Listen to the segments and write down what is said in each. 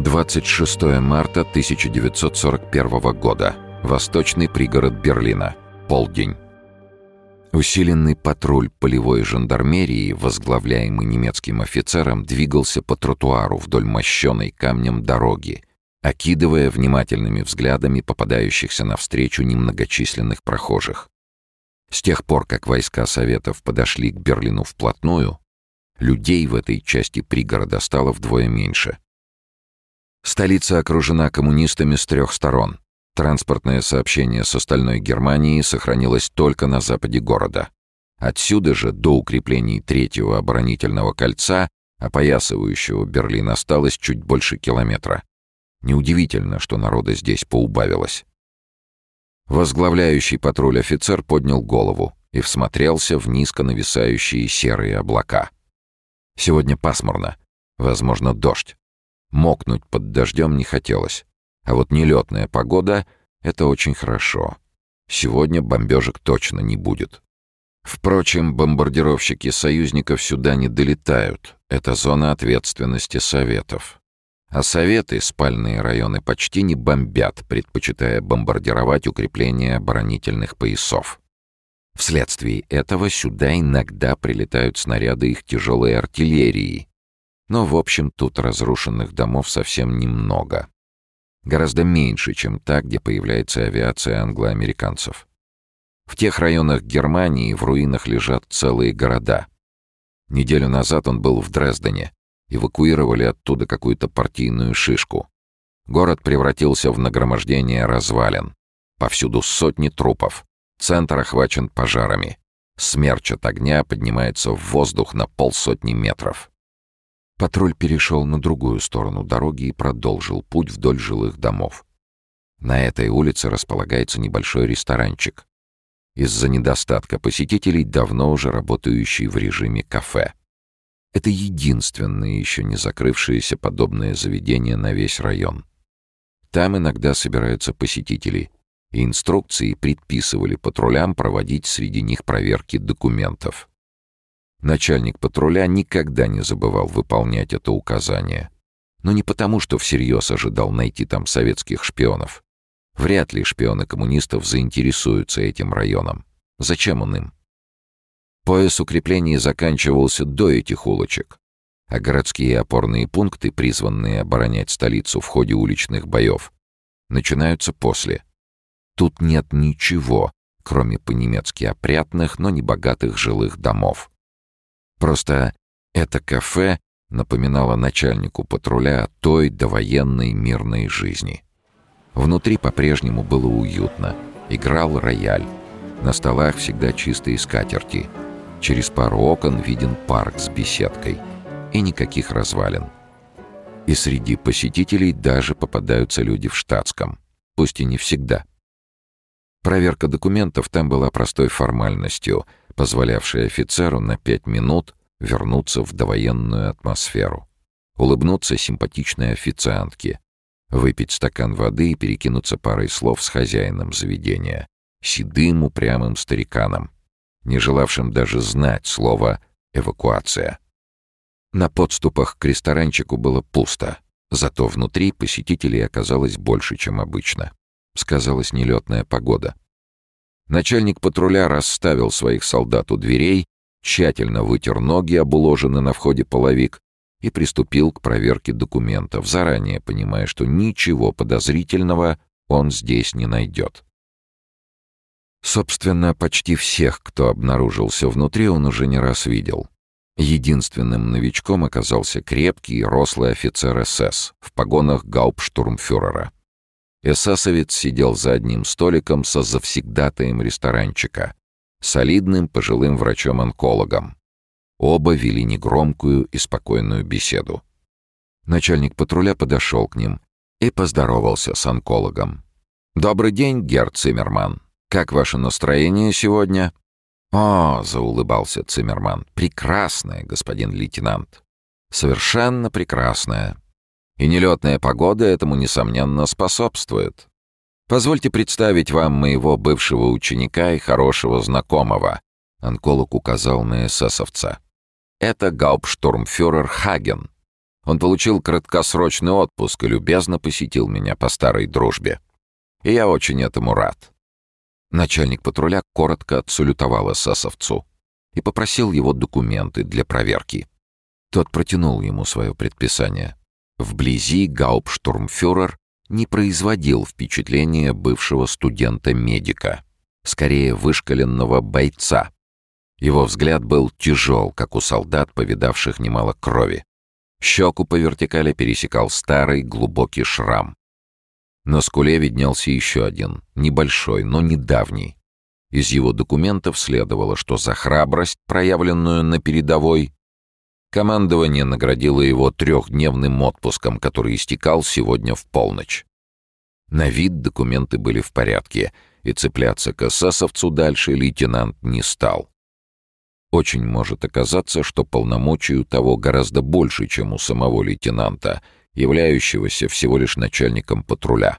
26 марта 1941 года. Восточный пригород Берлина. Полдень. Усиленный патруль полевой жандармерии, возглавляемый немецким офицером, двигался по тротуару вдоль мощенной камнем дороги, окидывая внимательными взглядами попадающихся навстречу немногочисленных прохожих. С тех пор, как войска Советов подошли к Берлину вплотную, людей в этой части пригорода стало вдвое меньше. Столица окружена коммунистами с трех сторон. Транспортное сообщение с остальной Германией сохранилось только на западе города. Отсюда же до укреплений третьего оборонительного кольца, опоясывающего Берлин, осталось чуть больше километра. Неудивительно, что народа здесь поубавилось. Возглавляющий патруль офицер поднял голову и всмотрелся в низко нависающие серые облака. Сегодня пасмурно, возможно, дождь. Мокнуть под дождем не хотелось. А вот нелетная погода — это очень хорошо. Сегодня бомбежек точно не будет. Впрочем, бомбардировщики союзников сюда не долетают. Это зона ответственности Советов. А Советы спальные районы почти не бомбят, предпочитая бомбардировать укрепления оборонительных поясов. Вследствие этого сюда иногда прилетают снаряды их тяжелой артиллерии. Но, в общем, тут разрушенных домов совсем немного. Гораздо меньше, чем та, где появляется авиация англоамериканцев. В тех районах Германии в руинах лежат целые города. Неделю назад он был в Дрездене. Эвакуировали оттуда какую-то партийную шишку. Город превратился в нагромождение развалин. Повсюду сотни трупов. Центр охвачен пожарами. Смерч от огня поднимается в воздух на полсотни метров. Патруль перешел на другую сторону дороги и продолжил путь вдоль жилых домов. На этой улице располагается небольшой ресторанчик. Из-за недостатка посетителей давно уже работающий в режиме кафе. Это единственное еще не закрывшееся подобное заведение на весь район. Там иногда собираются посетители, и инструкции предписывали патрулям проводить среди них проверки документов. Начальник патруля никогда не забывал выполнять это указание. Но не потому, что всерьез ожидал найти там советских шпионов. Вряд ли шпионы коммунистов заинтересуются этим районом. Зачем он им? Пояс укреплений заканчивался до этих улочек, а городские опорные пункты, призванные оборонять столицу в ходе уличных боев, начинаются после. Тут нет ничего, кроме по-немецки опрятных, но небогатых жилых домов. Просто это кафе напоминало начальнику патруля той довоенной мирной жизни. Внутри по-прежнему было уютно. Играл рояль. На столах всегда чистые скатерти. Через пару окон виден парк с беседкой. И никаких развалин. И среди посетителей даже попадаются люди в штатском. Пусть и не всегда. Проверка документов там была простой формальностью — позволявший офицеру на пять минут вернуться в довоенную атмосферу, улыбнуться симпатичной официантке, выпить стакан воды и перекинуться парой слов с хозяином заведения, седым упрямым стариканом, не желавшим даже знать слово «эвакуация». На подступах к ресторанчику было пусто, зато внутри посетителей оказалось больше, чем обычно. Сказалась нелетная погода. Начальник патруля расставил своих солдат у дверей, тщательно вытер ноги, обуложенный на входе половик, и приступил к проверке документов, заранее понимая, что ничего подозрительного он здесь не найдет. Собственно, почти всех, кто обнаружился внутри, он уже не раз видел. Единственным новичком оказался крепкий и рослый офицер СС в погонах гауптштурмфюрера. Эсэсовец сидел за одним столиком со завсегдатаем ресторанчика, солидным пожилым врачом-онкологом. Оба вели негромкую и спокойную беседу. Начальник патруля подошел к ним и поздоровался с онкологом. «Добрый день, Герр Циммерман. Как ваше настроение сегодня?» «О», — заулыбался Циммерман, — «прекрасное, господин лейтенант. Совершенно прекрасное. И нелетная погода этому, несомненно, способствует. Позвольте представить вам моего бывшего ученика и хорошего знакомого. Онколог указал на эсэсовца. Это гауптштурмфюрер Хаген. Он получил краткосрочный отпуск и любезно посетил меня по старой дружбе. И я очень этому рад. Начальник патруля коротко отсалютовал эсэсовцу и попросил его документы для проверки. Тот протянул ему свое предписание. Вблизи гауптштурмфюрер не производил впечатления бывшего студента-медика, скорее вышкаленного бойца. Его взгляд был тяжел, как у солдат, повидавших немало крови. Щеку по вертикали пересекал старый глубокий шрам. На скуле виднелся еще один, небольшой, но недавний. Из его документов следовало, что за храбрость, проявленную на передовой, командование наградило его трехдневным отпуском, который истекал сегодня в полночь. На вид документы были в порядке, и цепляться к эсэсовцу дальше лейтенант не стал. Очень может оказаться, что полномочий у того гораздо больше, чем у самого лейтенанта, являющегося всего лишь начальником патруля.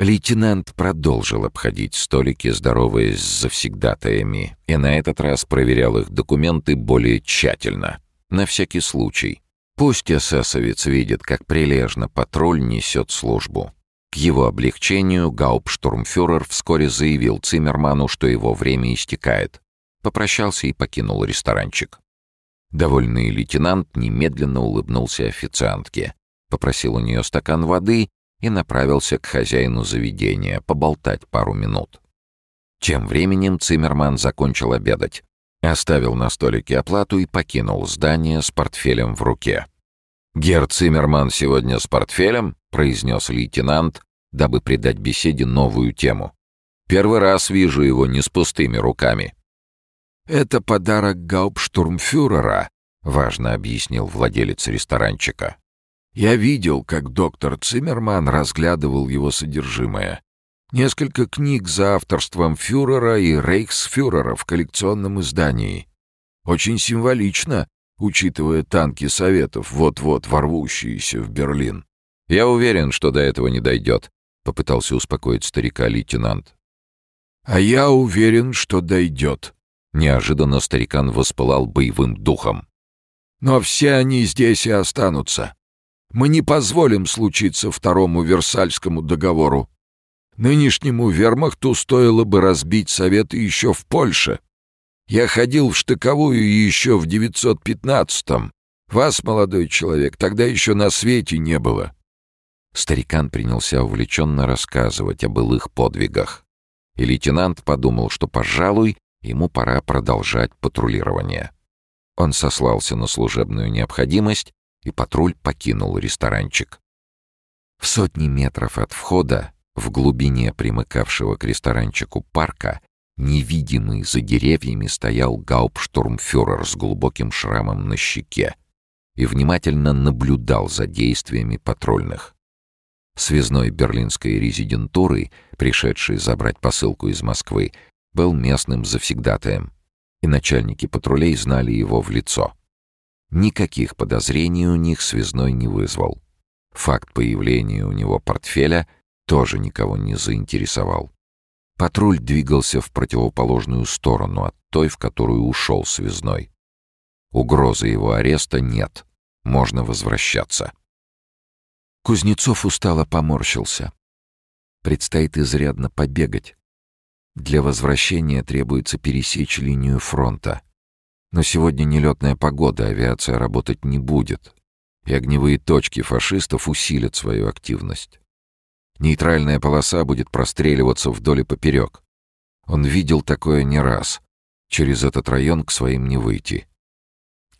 Лейтенант продолжил обходить столики, здороваясь с завсегдатаями, и на этот раз проверял их документы более тщательно, на всякий случай. Пусть эсэсовец видит, как прилежно патруль несет службу. К его облегчению гауптштурмфюрер вскоре заявил Циммерману, что его время истекает, попрощался и покинул ресторанчик. Довольный лейтенант немедленно улыбнулся официантке, попросил у нее стакан воды и направился к хозяину заведения поболтать пару минут. Тем временем Циммерман закончил обедать, оставил на столике оплату и покинул здание с портфелем в руке. «Гер Циммерман сегодня с портфелем?» — произнес лейтенант, дабы придать беседе новую тему. «Первый раз вижу его не с пустыми руками». «Это подарок гауптштурмфюрера», — важно объяснил владелец ресторанчика. «Я видел, как доктор Циммерман разглядывал его содержимое. Несколько книг за авторством фюрера и рейхсфюрера в коллекционном издании. Очень символично, учитывая танки Советов, вот-вот ворвущиеся в Берлин. «Я уверен, что до этого не дойдет», — попытался успокоить старика лейтенант. «А я уверен, что дойдет», Неожиданно старикан воспылал боевым духом. «Но все они здесь и останутся. Мы не позволим случиться второму Версальскому договору. Нынешнему вермахту стоило бы разбить Советы еще в Польше. Я ходил в штыковую еще в 915-м. Вас, молодой человек, тогда еще на свете не было». Старикан принялся увлеченно рассказывать о былых подвигах. И лейтенант подумал, что, пожалуй, Ему пора продолжать патрулирование. Он сослался на служебную необходимость, и патруль покинул ресторанчик. В сотни метров от входа, в глубине примыкавшего к ресторанчику парка, невидимый за деревьями стоял гауптштурмфюрер с глубоким шрамом на щеке и внимательно наблюдал за действиями патрульных. Связной берлинской резидентуры, пришедший забрать посылку из Москвы, был местным завсегдатаем, и начальники патрулей знали его в лицо. Никаких подозрений у них связной не вызвал. Факт появления у него портфеля тоже никого не заинтересовал. Патруль двигался в противоположную сторону от той, в которую ушел связной. Угрозы его ареста нет, можно возвращаться. Кузнецов устало поморщился. Предстоит изрядно побегать, для возвращения требуется пересечь линию фронта. Но сегодня нелетная погода, авиация работать не будет. И огневые точки фашистов усилят свою активность. Нейтральная полоса будет простреливаться вдоль и поперек. Он видел такое не раз. Через этот район к своим не выйти.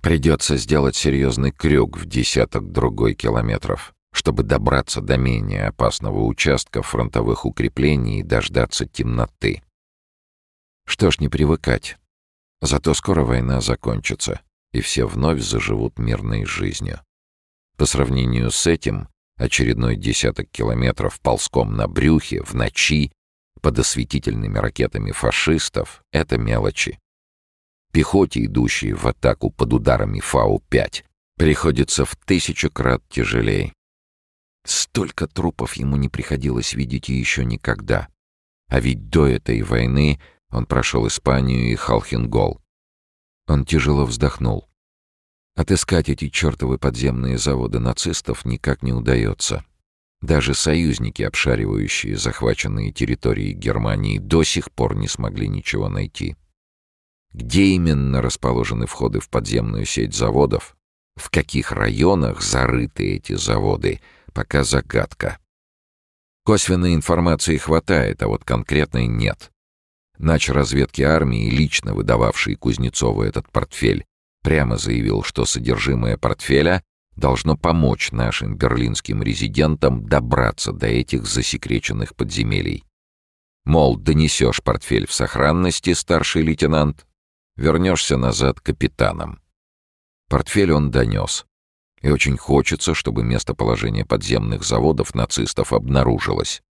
Придется сделать серьезный крюк в десяток другой километров чтобы добраться до менее опасного участка фронтовых укреплений и дождаться темноты. Что ж, не привыкать. Зато скоро война закончится, и все вновь заживут мирной жизнью. По сравнению с этим, очередной десяток километров ползком на брюхе, в ночи, под осветительными ракетами фашистов — это мелочи. Пехоте, идущей в атаку под ударами Фау-5, приходится в тысячу крат тяжелее. Столько трупов ему не приходилось видеть еще никогда. А ведь до этой войны он прошел Испанию и Халхингол. Он тяжело вздохнул. Отыскать эти чертовы подземные заводы нацистов никак не удается. Даже союзники, обшаривающие захваченные территории Германии, до сих пор не смогли ничего найти. Где именно расположены входы в подземную сеть заводов, в каких районах зарыты эти заводы, пока загадка. Косвенной информации хватает, а вот конкретной нет. Нач разведки армии, лично выдававший Кузнецову этот портфель, прямо заявил, что содержимое портфеля должно помочь нашим берлинским резидентам добраться до этих засекреченных подземелий. Мол, донесешь портфель в сохранности, старший лейтенант, вернешься назад капитаном. Портфель он донес. И очень хочется, чтобы местоположение подземных заводов нацистов обнаружилось.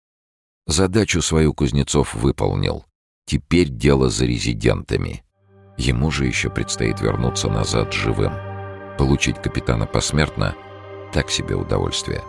Задачу свою Кузнецов выполнил. Теперь дело за резидентами. Ему же еще предстоит вернуться назад живым. Получить капитана посмертно — так себе удовольствие.